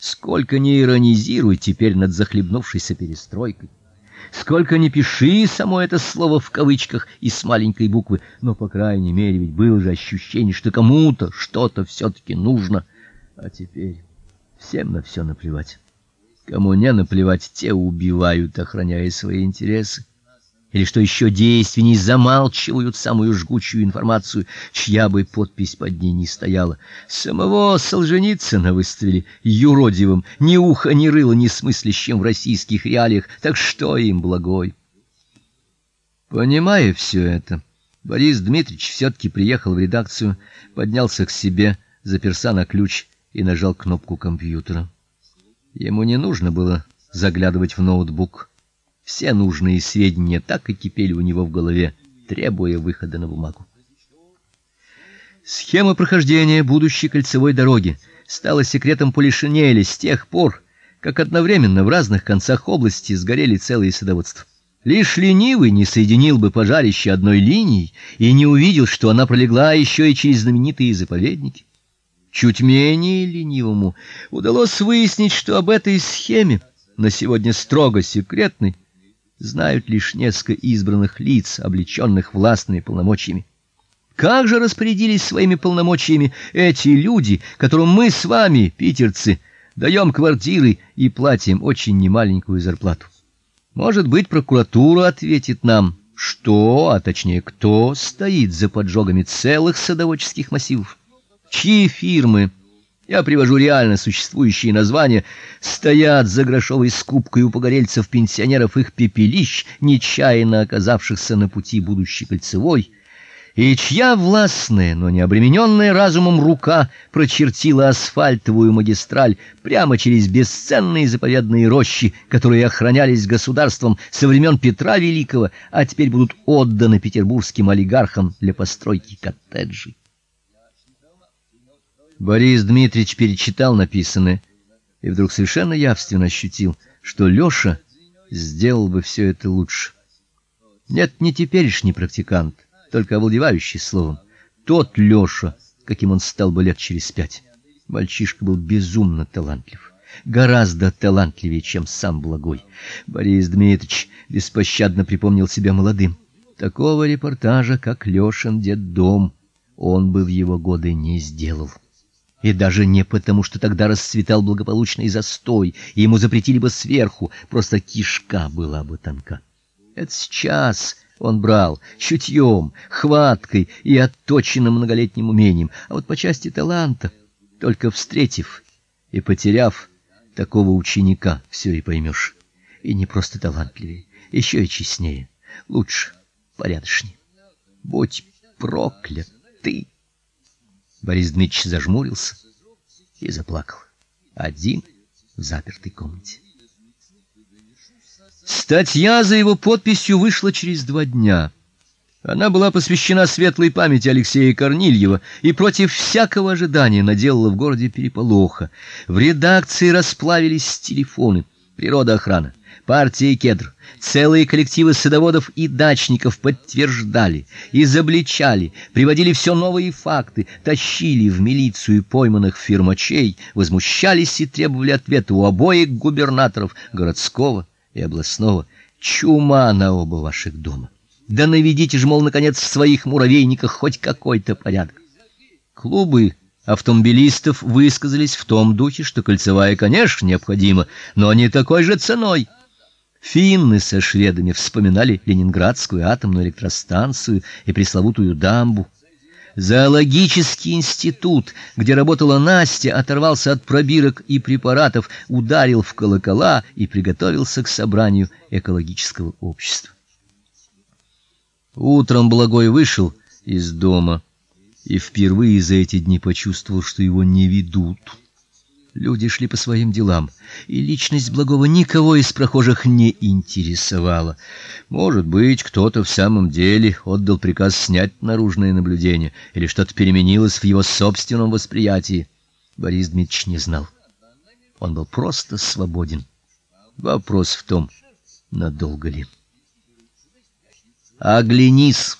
Сколько ни иронизируй теперь над захлебнувшейся перестройкой, сколько ни пиши само это слово в кавычках и с маленькой буквы, но по крайней мере ведь было же ощущение, что кому-то что-то все таки нужно. А теперь всем на все наплевать. Кому не наплевать, те убивают, охраняя свои интересы или что еще действенней замалчивают самую жгучую информацию, чья бы подпись под ней ни стояла. Самого Солженицына выставили юродивым, ни уха, ни рыла не смыслящим в российских реалиях, так что им благой. Понимая все это, Борис Дмитриевич все таки приехал в редакцию, поднялся к себе, заперся на ключ и нажал кнопку компьютера. Ему не нужно было заглядывать в ноутбук. Все нужные сведения так и кипели у него в голове, требуя выхода на бумагу. Схема прохождения будущей кольцевой дороги стала секретом Полишинеля с тех пор, как одновременно в разных концах области сгорели целые садоводства. Лишь ленивый не соединил бы пожарище одной линией и не увидел, что она пролегла еще и через знаменитые заповедники. Чуть менее ленивому удалось выяснить, что об этой схеме, на сегодня строго секретной, знают лишь несколько избранных лиц, облеченных властными полномочиями. Как же распорядились своими полномочиями эти люди, которым мы с вами, питерцы, даем квартиры и платим очень немаленькую зарплату? Может быть, прокуратура ответит нам, что, а точнее, кто стоит за поджогами целых садоводческих массивов? Чьи фирмы я привожу реально существующие названия, стоят за грошовой скупкой у погорельцев пенсионеров их пепелищ, нечаянно оказавшихся на пути будущей кольцевой, и чья властная, но не обремененная разумом рука прочертила асфальтовую магистраль прямо через бесценные заповедные рощи, которые охранялись государством со времен Петра Великого, а теперь будут отданы петербургским олигархам для постройки коттеджей. Борис Дмитриевич перечитал написанное и вдруг совершенно явственно ощутил, что Лёша сделал бы все это лучше. Нет, не теперешний практикант, только овладевающий словом. Тот Лёша, каким он стал бы лет через пять. Мальчишка был безумно талантлив, гораздо талантливее, чем сам Благой. Борис Дмитриевич беспощадно припомнил себя молодым. Такого репортажа, как Лёшин дом, он бы в его годы не сделал. И даже не потому, что тогда расцветал благополучный застой, и ему запретили бы сверху, просто кишка была бы тонка. Это сейчас он брал чутьем, хваткой и отточенным многолетним умением, а вот по части таланта, только встретив и потеряв такого ученика, все и поймешь. И не просто талантливее, еще и честнее, лучше, порядочнее. Будь проклят ты! Борис Дмитрич зажмурился и заплакал. Один в запертой комнате. Статья за его подписью вышла через два дня. Она была посвящена светлой памяти Алексея Корнильева и против всякого ожидания наделала в городе переполоха. В редакции расплавились телефоны. Природа охрана, партия Кедр, Целые коллективы садоводов и дачников подтверждали, изобличали, приводили все новые факты, тащили в милицию пойманных фирмачей, возмущались и требовали ответа у обоих губернаторов городского и областного. Чума на оба ваших дома. Да наведите же, мол, наконец, в своих муравейниках хоть какой-то порядок. Клубы автомобилистов высказались в том духе, что кольцевая, конечно, необходима, но не такой же ценой. Финны со шведами вспоминали Ленинградскую атомную электростанцию и пресловутую дамбу. Зоологический институт, где работала Настя, оторвался от пробирок и препаратов, ударил в колокола и приготовился к собранию экологического общества. Утром Благой вышел из дома и впервые за эти дни почувствовал, что его не ведут. Люди шли по своим делам, и личность Благого никого из прохожих не интересовала. Может быть, кто-то в самом деле отдал приказ снять наружное наблюдение, или что-то переменилось в его собственном восприятии. Борис Дмитриевич не знал. Он был просто свободен. Вопрос в том, надолго ли. Оглянись.